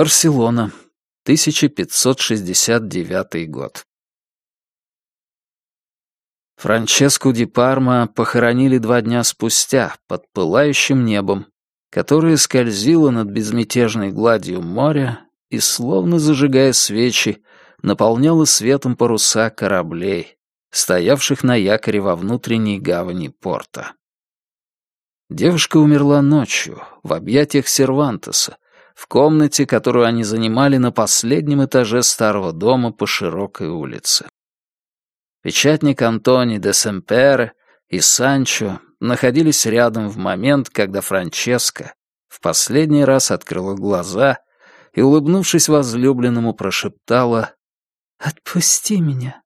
Барселона, 1569 год. Франческу ди Парма похоронили два дня спустя под пылающим небом, которое скользило над безмятежной гладью моря и, словно зажигая свечи, наполняло светом паруса кораблей, стоявших на якоре во внутренней гавани порта. Девушка умерла ночью, в объятиях Сервантеса, в комнате, которую они занимали на последнем этаже старого дома по широкой улице. Печатник Антони де Семпере и Санчо находились рядом в момент, когда Франческа в последний раз открыла глаза и, улыбнувшись возлюбленному, прошептала «Отпусти меня».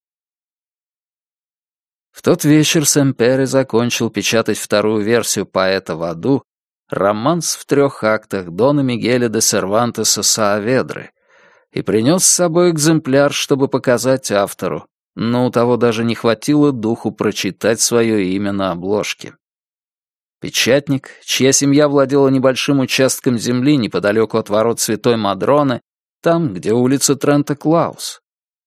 В тот вечер Семпере закончил печатать вторую версию «Поэта в аду», романс в трех актах Дона Мигеля де Сервантеса Сааведры, и принес с собой экземпляр, чтобы показать автору, но у того даже не хватило духу прочитать свое имя на обложке. Печатник, чья семья владела небольшим участком земли неподалеку от ворот Святой Мадроны, там, где улица Трента Клаус,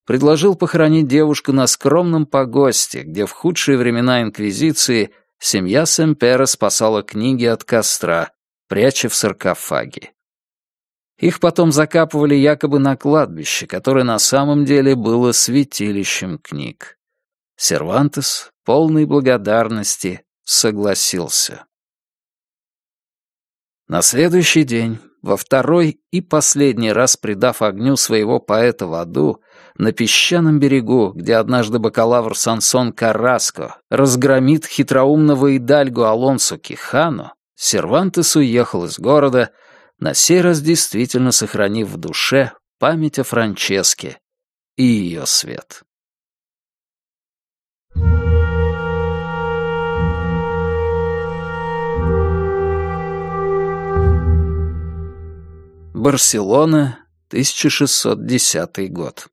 предложил похоронить девушку на скромном погосте, где в худшие времена Инквизиции семья Семпера спасала книги от костра, пряча в саркофаге. Их потом закапывали якобы на кладбище, которое на самом деле было святилищем книг. Сервантес, полный благодарности, согласился. На следующий день, во второй и последний раз предав огню своего поэта в аду, на песчаном берегу, где однажды бакалавр Сансон Караско разгромит хитроумного идальгу Алонсо Кихано, Сервантес уехал из города — на сей раз действительно сохранив в душе память о Франческе и ее свет. Барселона, 1610 год.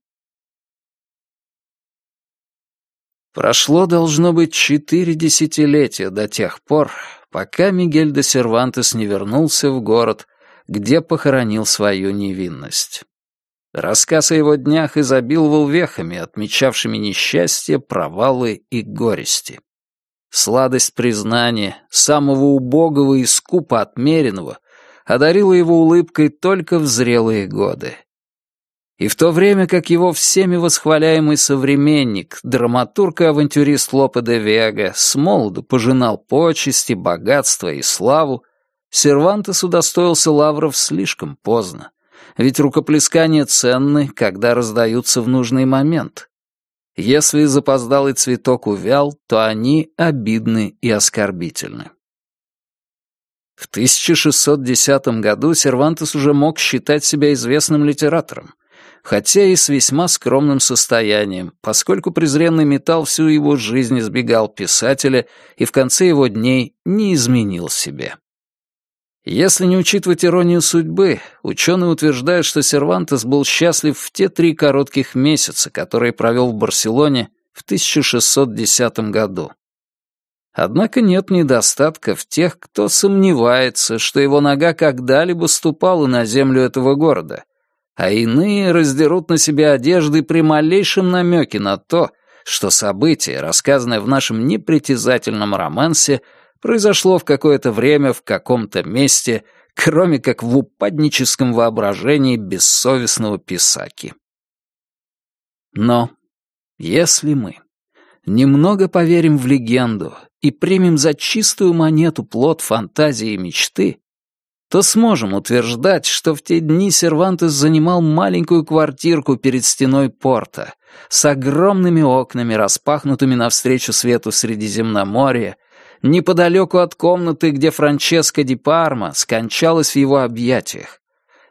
Прошло, должно быть, четыре десятилетия до тех пор, пока Мигель де Сервантес не вернулся в город где похоронил свою невинность. Рассказ о его днях изобиловал вехами, отмечавшими несчастье, провалы и горести. Сладость признания, самого убогого и скупо отмеренного, одарила его улыбкой только в зрелые годы. И в то время как его всеми восхваляемый современник, драматург и авантюрист Лопе де Вега, с молоду пожинал почести, богатство и славу, Сервантес удостоился лавров слишком поздно, ведь рукоплескания ценны, когда раздаются в нужный момент. Если запоздалый цветок увял, то они обидны и оскорбительны. В 1610 году Сервантес уже мог считать себя известным литератором, хотя и с весьма скромным состоянием, поскольку презренный металл всю его жизнь избегал писателя и в конце его дней не изменил себе. Если не учитывать иронию судьбы, ученые утверждают, что Сервантес был счастлив в те три коротких месяца, которые провел в Барселоне в 1610 году. Однако нет недостатка в тех, кто сомневается, что его нога когда-либо ступала на землю этого города, а иные раздерут на себе одежды при малейшем намеке на то, что событие, рассказанное в нашем непритязательном романсе, произошло в какое-то время в каком-то месте, кроме как в упадническом воображении бессовестного писаки. Но если мы немного поверим в легенду и примем за чистую монету плод фантазии и мечты, то сможем утверждать, что в те дни Сервантес занимал маленькую квартирку перед стеной порта с огромными окнами, распахнутыми навстречу свету Средиземноморья неподалеку от комнаты, где Франческа Ди Парма скончалась в его объятиях.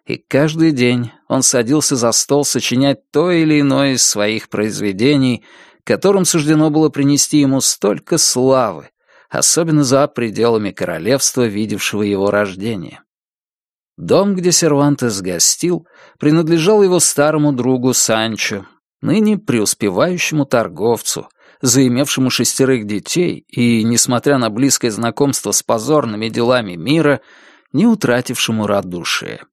И каждый день он садился за стол сочинять то или иное из своих произведений, которым суждено было принести ему столько славы, особенно за пределами королевства, видевшего его рождение. Дом, где Сервантес гостил, принадлежал его старому другу Санчо, ныне преуспевающему торговцу, заимевшему шестерых детей и, несмотря на близкое знакомство с позорными делами мира, не утратившему радушия.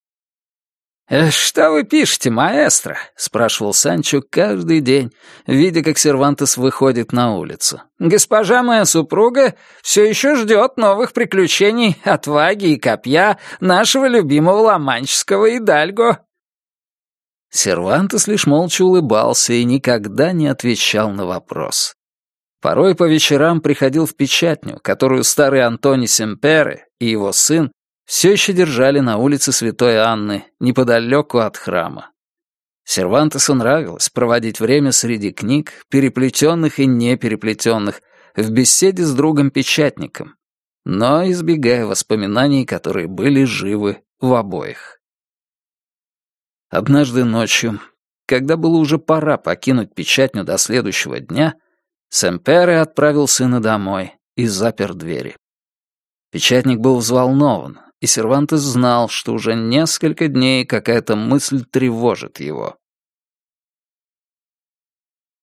«Э, «Что вы пишете, маэстро?» — спрашивал Санчо каждый день, видя, как Сервантес выходит на улицу. «Госпожа моя супруга все еще ждет новых приключений, отваги и копья нашего любимого ломанческого Идальго». Сервантес лишь молча улыбался и никогда не отвечал на вопрос. Порой по вечерам приходил в печатню, которую старый Антони Семпере и его сын все еще держали на улице Святой Анны, неподалеку от храма. Сервантесу нравилось проводить время среди книг, переплетенных и непереплетенных, в беседе с другом-печатником, но избегая воспоминаний, которые были живы в обоих. Однажды ночью, когда было уже пора покинуть печатню до следующего дня, Сэмпере отправил сына домой и запер двери. Печатник был взволнован, и Сервантес знал, что уже несколько дней какая-то мысль тревожит его.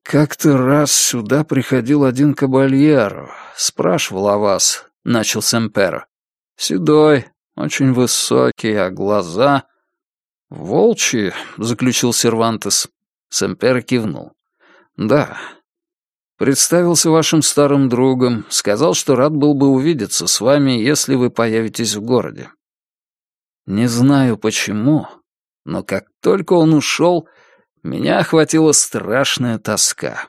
«Как-то раз сюда приходил один кабальеро, спрашивал о вас», — начал Семперо. «Седой, очень высокий, а глаза...» «Волчьи», — заключил Сервантес. Семперо кивнул. «Да, Представился вашим старым другом, сказал, что рад был бы увидеться с вами, если вы появитесь в городе. Не знаю почему, но как только он ушел, меня охватила страшная тоска.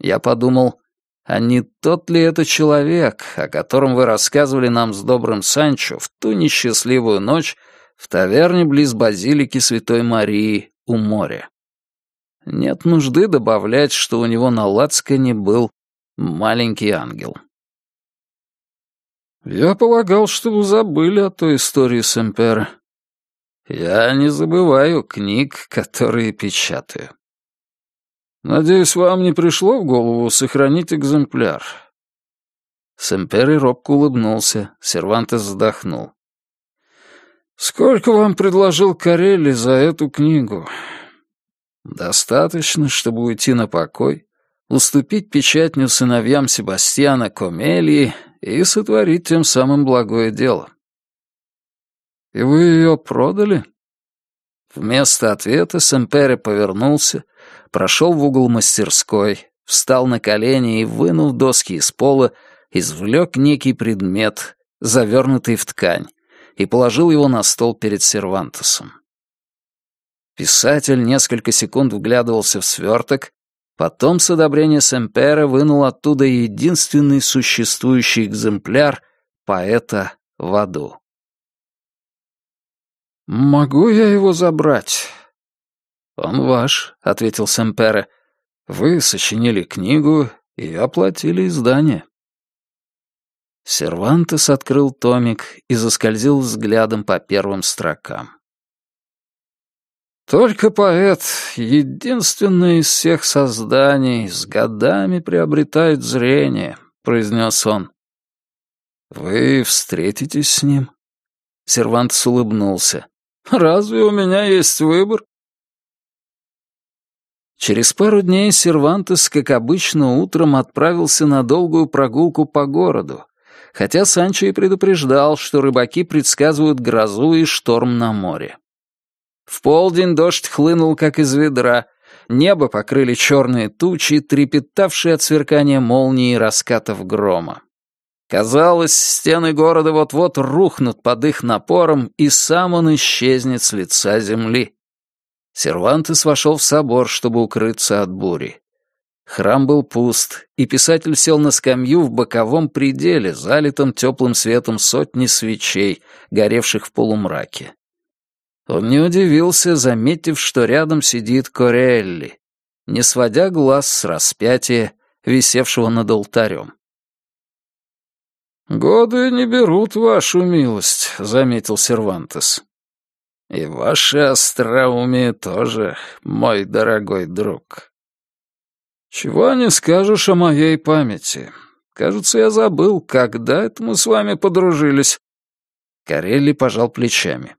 Я подумал, а не тот ли это человек, о котором вы рассказывали нам с добрым Санчо в ту несчастливую ночь в таверне близ базилики Святой Марии у моря? Нет нужды добавлять, что у него на лацкане был маленький ангел. «Я полагал, что вы забыли о той истории с Эмпера. Я не забываю книг, которые печатаю. Надеюсь, вам не пришло в голову сохранить экземпляр?» Сэмпери робко улыбнулся, Сервантес вздохнул. «Сколько вам предложил Карелли за эту книгу?» Достаточно, чтобы уйти на покой, уступить печатню сыновьям Себастьяна Комелии и сотворить тем самым благое дело. «И вы ее продали?» Вместо ответа Сэмпере повернулся, прошел в угол мастерской, встал на колени и, вынув доски из пола, извлек некий предмет, завернутый в ткань, и положил его на стол перед Сервантесом. Писатель несколько секунд вглядывался в сверток, потом с одобрения Сэмпера вынул оттуда единственный существующий экземпляр поэта в аду. «Могу я его забрать?» «Он ваш», — ответил Сэмпера. «Вы сочинили книгу и оплатили издание». Сервантес открыл томик и заскользил взглядом по первым строкам. Только поэт, единственный из всех созданий, с годами приобретает зрение, произнес он. Вы встретитесь с ним? Сервантс улыбнулся. Разве у меня есть выбор? Через пару дней Сервантес, как обычно, утром отправился на долгую прогулку по городу, хотя Санчо и предупреждал, что рыбаки предсказывают грозу и шторм на море. В полдень дождь хлынул, как из ведра. Небо покрыли черные тучи, трепетавшие от сверкания молнии и раскатов грома. Казалось, стены города вот-вот рухнут под их напором, и сам он исчезнет с лица земли. Сервантес вошел в собор, чтобы укрыться от бури. Храм был пуст, и писатель сел на скамью в боковом пределе, залитом теплым светом сотни свечей, горевших в полумраке. Он не удивился, заметив, что рядом сидит Корелли, не сводя глаз с распятия, висевшего над алтарем. «Годы не берут вашу милость», — заметил Сервантес. «И ваше остроумие тоже, мой дорогой друг». «Чего не скажешь о моей памяти. Кажется, я забыл, когда это мы с вами подружились». Карелли пожал плечами.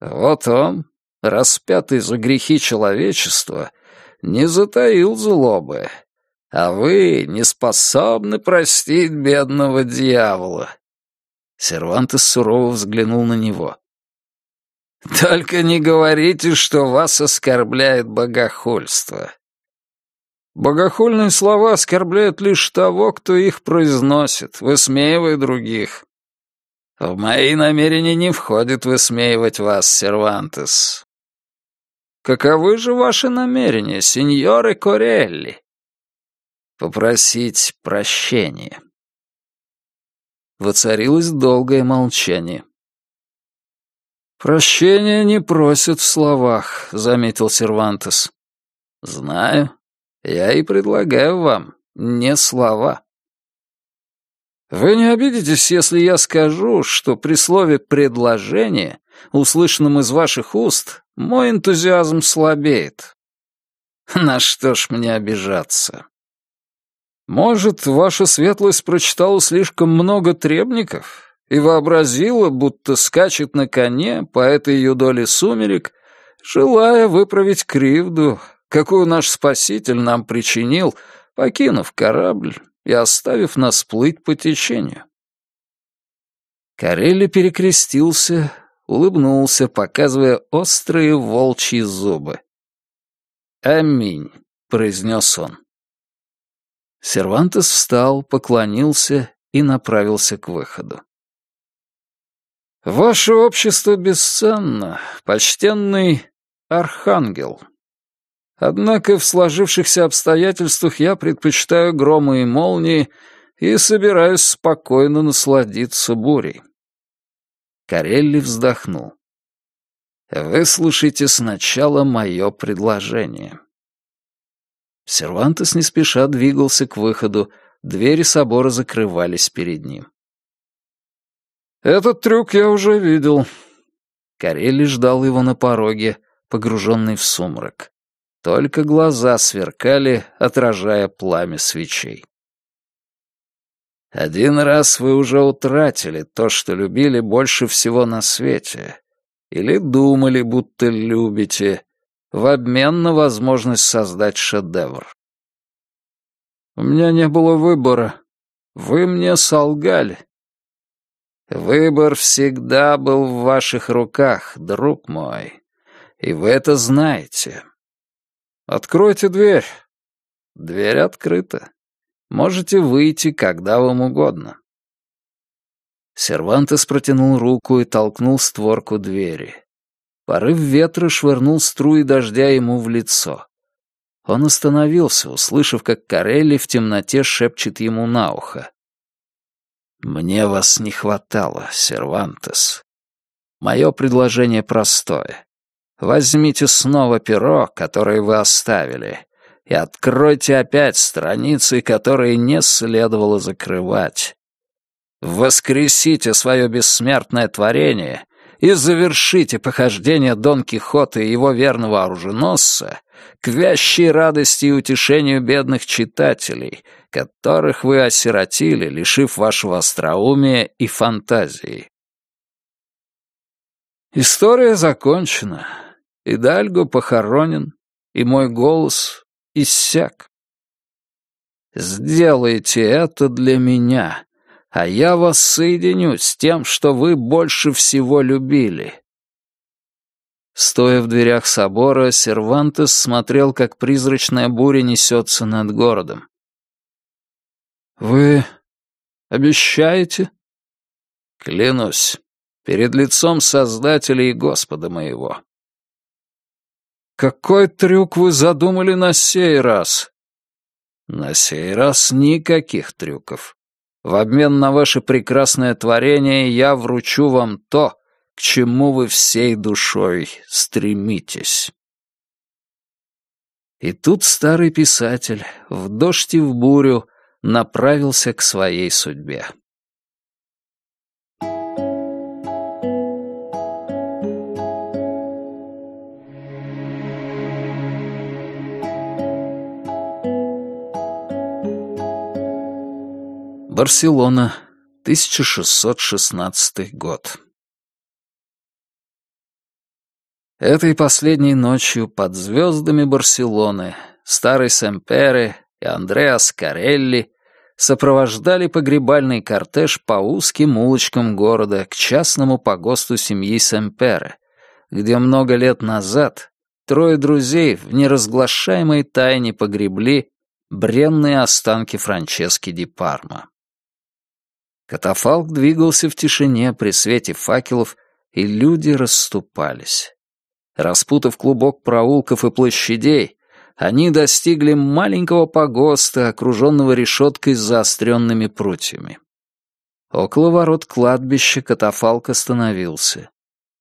Вот он, распятый за грехи человечества, не затаил злобы, а вы не способны простить бедного дьявола. Сервантес сурово взглянул на него. Только не говорите, что вас оскорбляет богохульство. Богохульные слова оскорбляют лишь того, кто их произносит, высмеивая других. В мои намерения не входит высмеивать вас, Сервантес. Каковы же ваши намерения, сеньоры Корелли? Попросить прощения. Воцарилось долгое молчание. «Прощения не просят в словах», — заметил Сервантес. «Знаю. Я и предлагаю вам не слова». «Вы не обидитесь, если я скажу, что при слове «предложение», услышанном из ваших уст, мой энтузиазм слабеет?» «На что ж мне обижаться?» «Может, ваша светлость прочитала слишком много требников и вообразила, будто скачет на коне по этой ее доле сумерек, желая выправить кривду, какую наш спаситель нам причинил, покинув корабль и оставив нас плыть по течению. Карелли перекрестился, улыбнулся, показывая острые волчьи зубы. «Аминь», — произнес он. Сервантес встал, поклонился и направился к выходу. «Ваше общество бесценно, почтенный архангел», Однако в сложившихся обстоятельствах я предпочитаю громы и молнии и собираюсь спокойно насладиться бурей. Карелли вздохнул. «Выслушайте сначала мое предложение». Сервантес не спеша двигался к выходу, двери собора закрывались перед ним. «Этот трюк я уже видел». Карелли ждал его на пороге, погруженный в сумрак. Только глаза сверкали, отражая пламя свечей. Один раз вы уже утратили то, что любили больше всего на свете, или думали, будто любите, в обмен на возможность создать шедевр. У меня не было выбора. Вы мне солгали. Выбор всегда был в ваших руках, друг мой, и вы это знаете. «Откройте дверь». «Дверь открыта. Можете выйти, когда вам угодно». Сервантес протянул руку и толкнул створку двери. Порыв ветра швырнул струи дождя ему в лицо. Он остановился, услышав, как Карелли в темноте шепчет ему на ухо. «Мне вас не хватало, Сервантес. Мое предложение простое. Возьмите снова перо, которое вы оставили, и откройте опять страницы, которые не следовало закрывать. Воскресите свое бессмертное творение и завершите похождение Дон Кихота и его верного оруженосца к вящей радости и утешению бедных читателей, которых вы осиротили, лишив вашего остроумия и фантазии. История закончена. Идальго похоронен, и мой голос иссяк. Сделайте это для меня, а я вас соединю с тем, что вы больше всего любили. Стоя в дверях собора, Сервантес смотрел, как призрачная буря несется над городом. «Вы обещаете?» «Клянусь, перед лицом Создателя и Господа моего». Какой трюк вы задумали на сей раз? На сей раз никаких трюков. В обмен на ваше прекрасное творение я вручу вам то, к чему вы всей душой стремитесь. И тут старый писатель, в дождь и в бурю, направился к своей судьбе. Барселона, 1616 год. Этой последней ночью под звездами Барселоны старый Семпере и Андреас Карелли сопровождали погребальный кортеж по узким улочкам города к частному погосту семьи Семпере, где много лет назад трое друзей в неразглашаемой тайне погребли бренные останки Франчески Ди Парма. Катафалк двигался в тишине при свете факелов, и люди расступались. Распутав клубок проулков и площадей, они достигли маленького погоста, окруженного решеткой с заостренными прутьями. Около ворот кладбища катафалк остановился.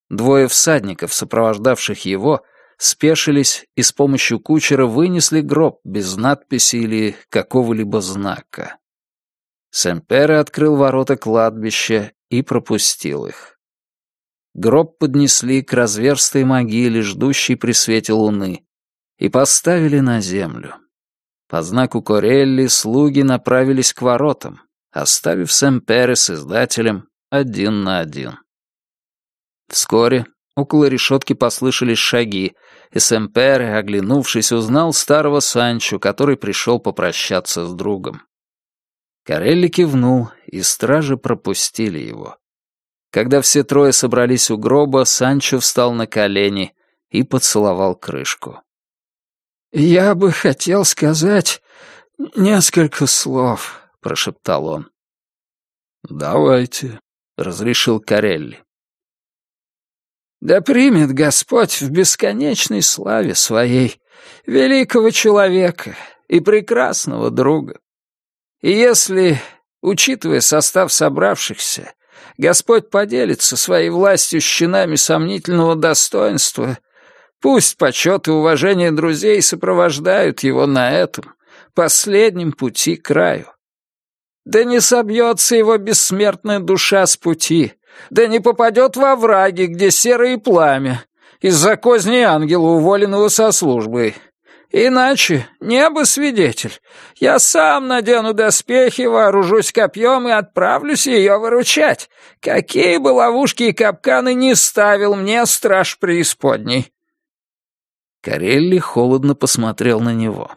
Двое всадников, сопровождавших его, спешились и с помощью кучера вынесли гроб без надписи или какого-либо знака. Сэмпере открыл ворота кладбища и пропустил их. Гроб поднесли к разверстой могиле, ждущей при свете луны, и поставили на землю. По знаку Корелли слуги направились к воротам, оставив Сэмпере с издателем один на один. Вскоре около решетки послышались шаги, и Сэмпере, оглянувшись, узнал старого Санчо, который пришел попрощаться с другом. Карелли кивнул, и стражи пропустили его. Когда все трое собрались у гроба, Санчо встал на колени и поцеловал крышку. «Я бы хотел сказать несколько слов», — прошептал он. «Давайте», — разрешил Карелли. «Да примет Господь в бесконечной славе своей великого человека и прекрасного друга, и если, учитывая состав собравшихся, Господь поделится своей властью с чинами сомнительного достоинства, пусть почет и уважение друзей сопровождают его на этом, последнем пути к краю. Да не собьется его бессмертная душа с пути, да не попадет во враги, где серое пламя, из-за козни ангела, уволенного со службы, Иначе, небо свидетель, я сам надену доспехи, вооружусь копьем и отправлюсь ее выручать. Какие бы ловушки и капканы не ставил мне страж преисподней. Карелли холодно посмотрел на него.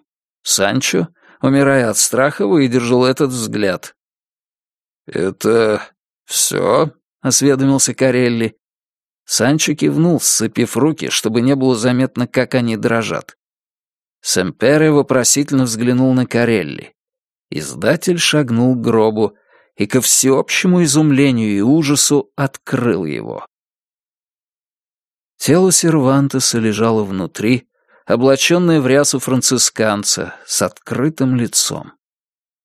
Санчо, умирая от страха, выдержал этот взгляд. «Это все?» — осведомился Карелли. Санчо кивнул, сцепив руки, чтобы не было заметно, как они дрожат. Сэмпере вопросительно взглянул на Карелли. Издатель шагнул к гробу и ко всеобщему изумлению и ужасу открыл его. Тело Сервантеса лежало внутри, облаченное в рясу францисканца, с открытым лицом.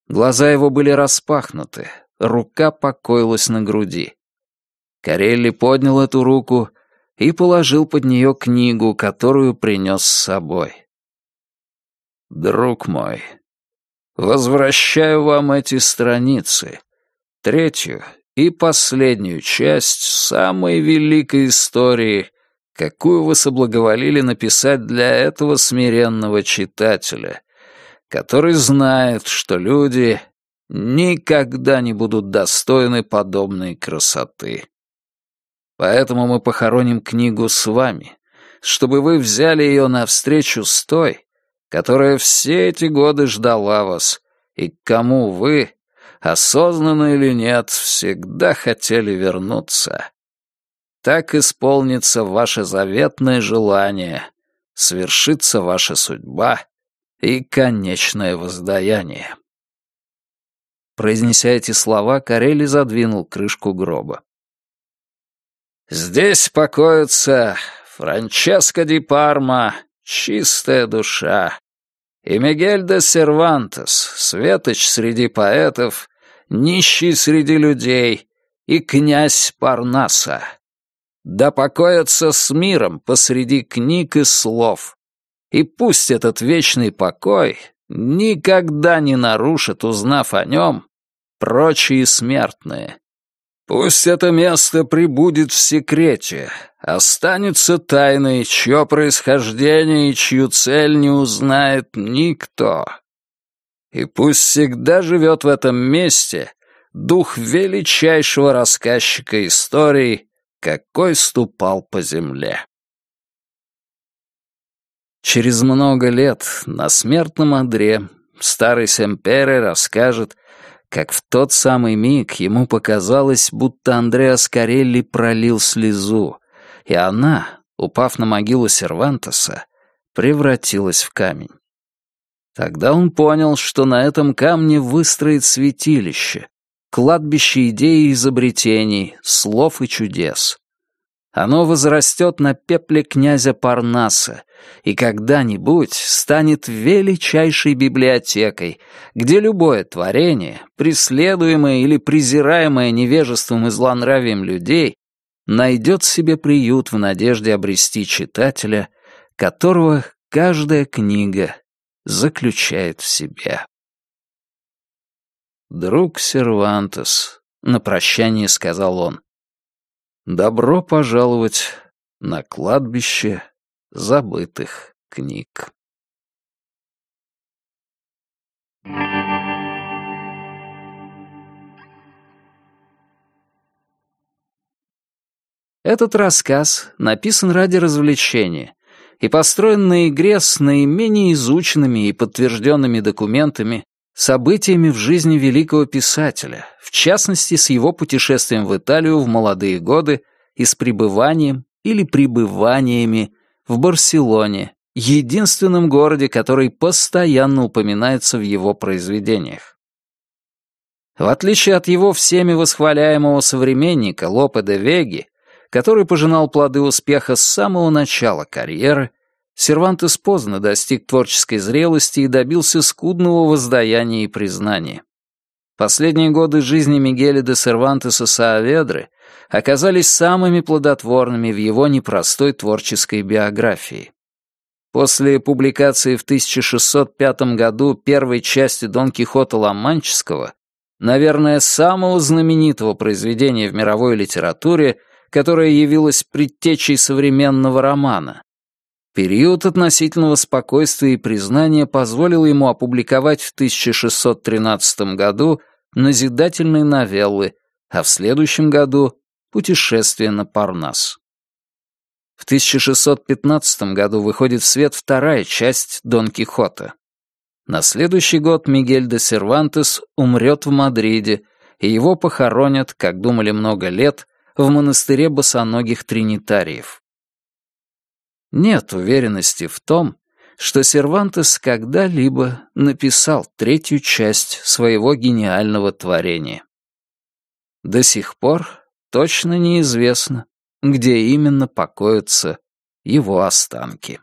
Глаза его были распахнуты, рука покоилась на груди. Карелли поднял эту руку и положил под нее книгу, которую принес с собой. Друг мой, возвращаю вам эти страницы, третью и последнюю часть самой великой истории, какую вы соблаговолили написать для этого смиренного читателя, который знает, что люди никогда не будут достойны подобной красоты. Поэтому мы похороним книгу с вами, чтобы вы взяли ее навстречу с той, которая все эти годы ждала вас, и к кому вы, осознанно или нет, всегда хотели вернуться. Так исполнится ваше заветное желание, свершится ваша судьба и конечное воздаяние. Произнеся эти слова, Карелли задвинул крышку гроба. «Здесь покоится Франческо ди Парма, чистая душа. И Мигель де Сервантес, светоч среди поэтов, нищий среди людей и князь Парнаса. Да покоятся с миром посреди книг и слов. И пусть этот вечный покой никогда не нарушит, узнав о нем, прочие смертные. Пусть это место прибудет в секрете, останется тайной, чье происхождение и чью цель не узнает никто. И пусть всегда живет в этом месте дух величайшего рассказчика историй, какой ступал по земле. Через много лет на смертном одре старый Семпере расскажет, как в тот самый миг ему показалось, будто Андреа Скорелли пролил слезу, и она, упав на могилу Сервантеса, превратилась в камень. Тогда он понял, что на этом камне выстроит святилище, кладбище идей и изобретений, слов и чудес. Оно возрастет на пепле князя Парнаса и когда-нибудь станет величайшей библиотекой, где любое творение, преследуемое или презираемое невежеством и злонравием людей, найдет себе приют в надежде обрести читателя, которого каждая книга заключает в себе. «Друг Сервантес», — на прощание сказал он, Добро пожаловать на кладбище забытых книг. Этот рассказ написан ради развлечения и построен на игре с наименее изученными и подтвержденными документами событиями в жизни великого писателя, в частности, с его путешествием в Италию в молодые годы и с пребыванием или пребываниями в Барселоне, единственном городе, который постоянно упоминается в его произведениях. В отличие от его всеми восхваляемого современника Лопе де Веги, который пожинал плоды успеха с самого начала карьеры, Сервантес поздно достиг творческой зрелости и добился скудного воздаяния и признания. Последние годы жизни Мигеля де Сервантеса Сааведры оказались самыми плодотворными в его непростой творческой биографии. После публикации в 1605 году первой части Дон Кихота Ла-Манческого, наверное, самого знаменитого произведения в мировой литературе, которое явилось предтечей современного романа, Период относительного спокойствия и признания позволил ему опубликовать в 1613 году назидательные новеллы, а в следующем году «Путешествие на Парнас». В 1615 году выходит в свет вторая часть «Дон Кихота». На следующий год Мигель де Сервантес умрет в Мадриде, и его похоронят, как думали много лет, в монастыре босоногих тринитариев. Нет уверенности в том, что Сервантес когда-либо написал третью часть своего гениального творения. До сих пор точно неизвестно, где именно покоятся его останки.